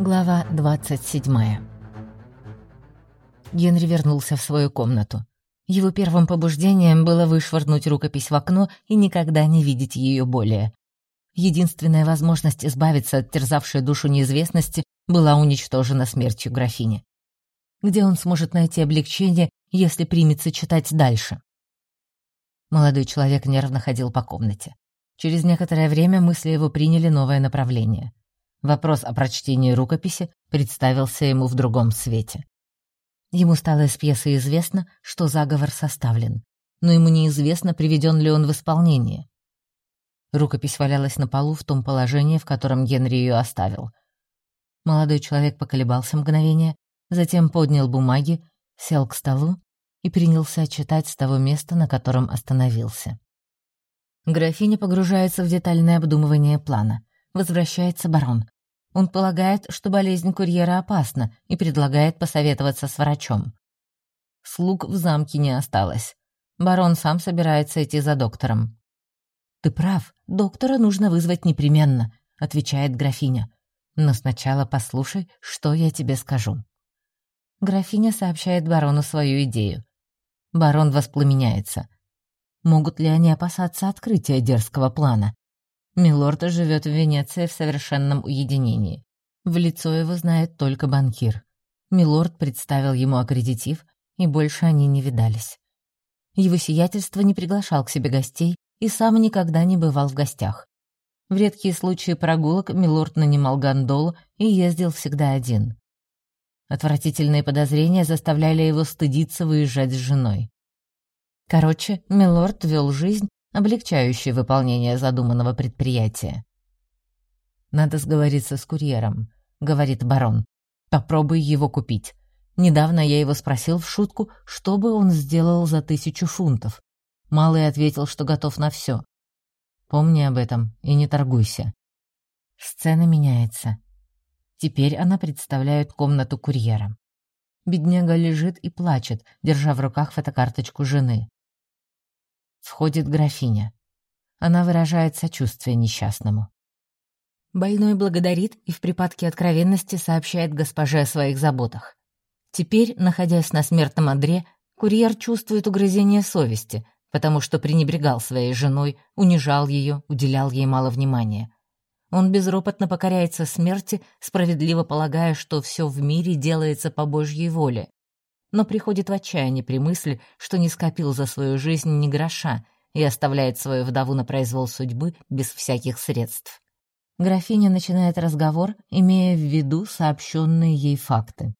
Глава 27 Генри вернулся в свою комнату. Его первым побуждением было вышвырнуть рукопись в окно и никогда не видеть ее более. Единственная возможность избавиться от терзавшей душу неизвестности была уничтожена смертью графини. Где он сможет найти облегчение, если примется читать дальше? Молодой человек нервно ходил по комнате. Через некоторое время мысли его приняли новое направление. Вопрос о прочтении рукописи представился ему в другом свете. Ему стало из пьесы известно, что заговор составлен, но ему неизвестно, приведен ли он в исполнение. Рукопись валялась на полу в том положении, в котором Генри ее оставил. Молодой человек поколебался мгновение, затем поднял бумаги, сел к столу и принялся читать с того места, на котором остановился. Графиня погружается в детальное обдумывание плана. Возвращается барон. Он полагает, что болезнь курьера опасна и предлагает посоветоваться с врачом. Слуг в замке не осталось. Барон сам собирается идти за доктором. «Ты прав, доктора нужно вызвать непременно», — отвечает графиня. «Но сначала послушай, что я тебе скажу». Графиня сообщает барону свою идею. Барон воспламеняется. Могут ли они опасаться открытия дерзкого плана? Милорд живет в Венеции в совершенном уединении. В лицо его знает только банкир. Милорд представил ему аккредитив, и больше они не видались. Его сиятельство не приглашал к себе гостей и сам никогда не бывал в гостях. В редкие случаи прогулок Милорд нанимал гондолу и ездил всегда один. Отвратительные подозрения заставляли его стыдиться выезжать с женой. Короче, Милорд вел жизнь, облегчающую выполнение задуманного предприятия. «Надо сговориться с курьером», — говорит барон. «Попробуй его купить. Недавно я его спросил в шутку, что бы он сделал за тысячу фунтов. Малый ответил, что готов на все. Помни об этом и не торгуйся». Сцена меняется. Теперь она представляет комнату курьера. Бедняга лежит и плачет, держа в руках фотокарточку жены. Входит графиня. Она выражает сочувствие несчастному. Больной благодарит и в припадке откровенности сообщает госпоже о своих заботах. Теперь, находясь на смертном одре, курьер чувствует угрызение совести, потому что пренебрегал своей женой, унижал ее, уделял ей мало внимания. Он безропотно покоряется смерти, справедливо полагая, что все в мире делается по Божьей воле. Но приходит в отчаяние при мысли, что не скопил за свою жизнь ни гроша и оставляет свою вдову на произвол судьбы без всяких средств. Графиня начинает разговор, имея в виду сообщенные ей факты.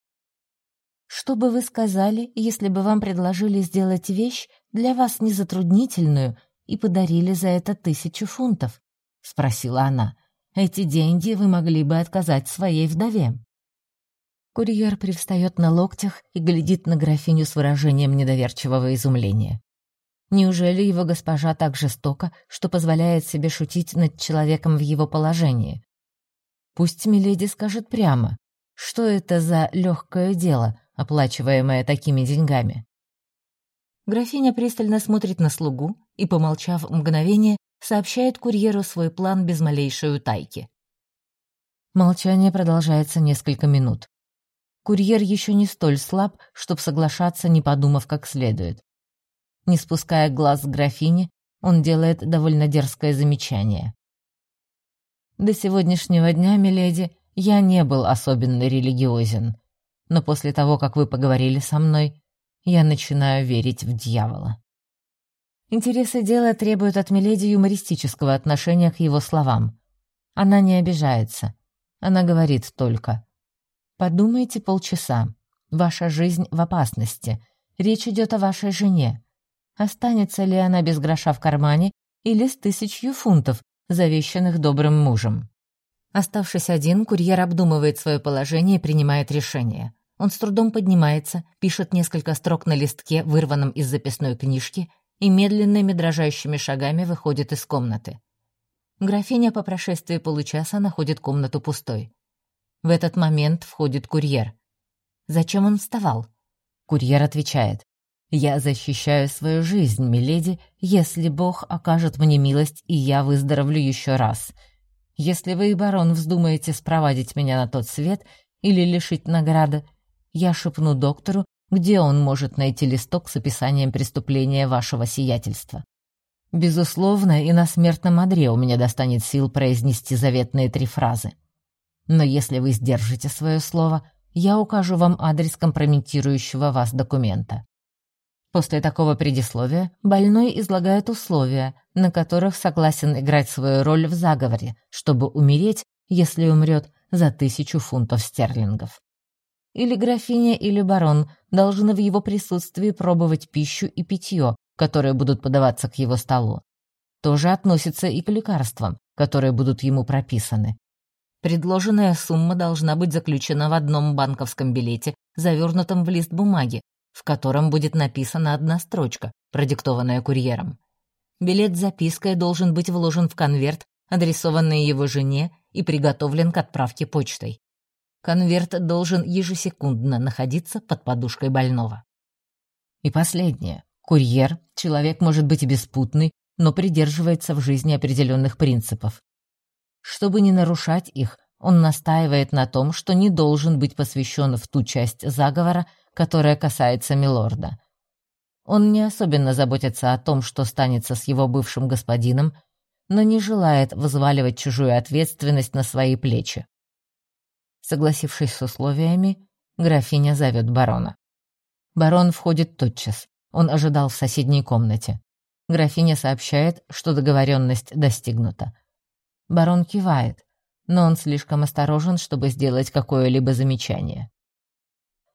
«Что бы вы сказали, если бы вам предложили сделать вещь для вас незатруднительную и подарили за это тысячу фунтов?» — спросила она. Эти деньги вы могли бы отказать своей вдове». Курьер привстает на локтях и глядит на графиню с выражением недоверчивого изумления. Неужели его госпожа так жестока, что позволяет себе шутить над человеком в его положении? Пусть Миледи скажет прямо, что это за легкое дело, оплачиваемое такими деньгами. Графиня пристально смотрит на слугу и, помолчав мгновение, сообщает курьеру свой план без малейшей утайки. Молчание продолжается несколько минут. Курьер еще не столь слаб, чтобы соглашаться, не подумав как следует. Не спуская глаз с графини, он делает довольно дерзкое замечание. «До сегодняшнего дня, миледи, я не был особенно религиозен, но после того, как вы поговорили со мной, я начинаю верить в дьявола». Интересы дела требуют от Миледи юмористического отношения к его словам. Она не обижается. Она говорит только. «Подумайте полчаса. Ваша жизнь в опасности. Речь идет о вашей жене. Останется ли она без гроша в кармане или с тысячью фунтов, завещанных добрым мужем?» Оставшись один, курьер обдумывает свое положение и принимает решение. Он с трудом поднимается, пишет несколько строк на листке, вырванном из записной книжки, и медленными дрожащими шагами выходит из комнаты. Графиня по прошествии получаса находит комнату пустой. В этот момент входит курьер. Зачем он вставал? Курьер отвечает. «Я защищаю свою жизнь, миледи, если Бог окажет мне милость, и я выздоровлю еще раз. Если вы барон вздумаете спровадить меня на тот свет или лишить награды, я шепну доктору, где он может найти листок с описанием преступления вашего сиятельства. Безусловно, и на смертном одре у меня достанет сил произнести заветные три фразы. Но если вы сдержите свое слово, я укажу вам адрес компрометирующего вас документа. После такого предисловия больной излагает условия, на которых согласен играть свою роль в заговоре, чтобы умереть, если умрет, за тысячу фунтов стерлингов. Или графиня, или барон должны в его присутствии пробовать пищу и питье, которые будут подаваться к его столу. Тоже относится и к лекарствам, которые будут ему прописаны. Предложенная сумма должна быть заключена в одном банковском билете, завернутом в лист бумаги, в котором будет написана одна строчка, продиктованная курьером. Билет с запиской должен быть вложен в конверт, адресованный его жене и приготовлен к отправке почтой. Конверт должен ежесекундно находиться под подушкой больного. И последнее. Курьер, человек может быть беспутный, но придерживается в жизни определенных принципов. Чтобы не нарушать их, он настаивает на том, что не должен быть посвящен в ту часть заговора, которая касается милорда. Он не особенно заботится о том, что станется с его бывшим господином, но не желает взваливать чужую ответственность на свои плечи. Согласившись с условиями, графиня зовет барона. Барон входит тотчас. Он ожидал в соседней комнате. Графиня сообщает, что договоренность достигнута. Барон кивает, но он слишком осторожен, чтобы сделать какое-либо замечание.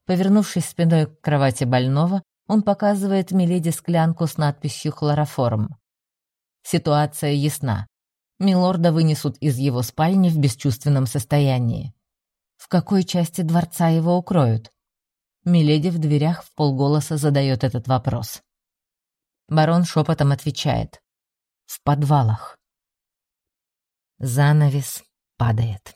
Повернувшись спиной к кровати больного, он показывает Миледи склянку с надписью «Хлороформ». Ситуация ясна. Милорда вынесут из его спальни в бесчувственном состоянии. В какой части дворца его укроют? Миледи в дверях в полголоса задает этот вопрос. Барон шепотом отвечает. В подвалах. Занавес падает.